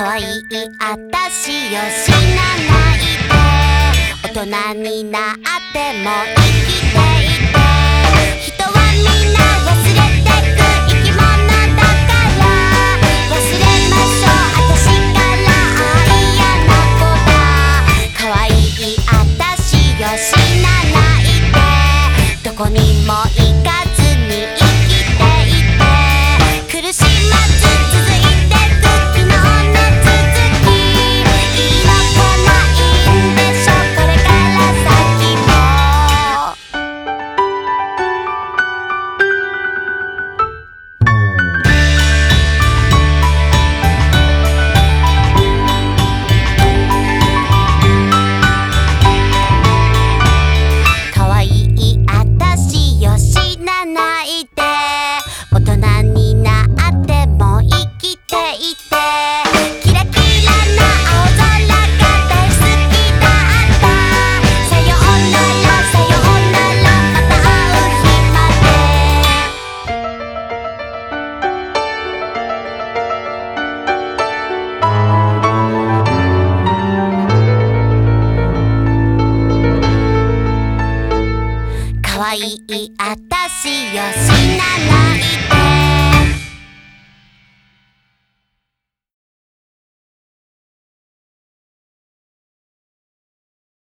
可愛いあたしを死なないで大人になっても生きていて人はみんな忘れてく生き物だから忘れましょう私から嫌な子だ可愛いあたしを死なないで。どこにも行かず愛いあたしよしなの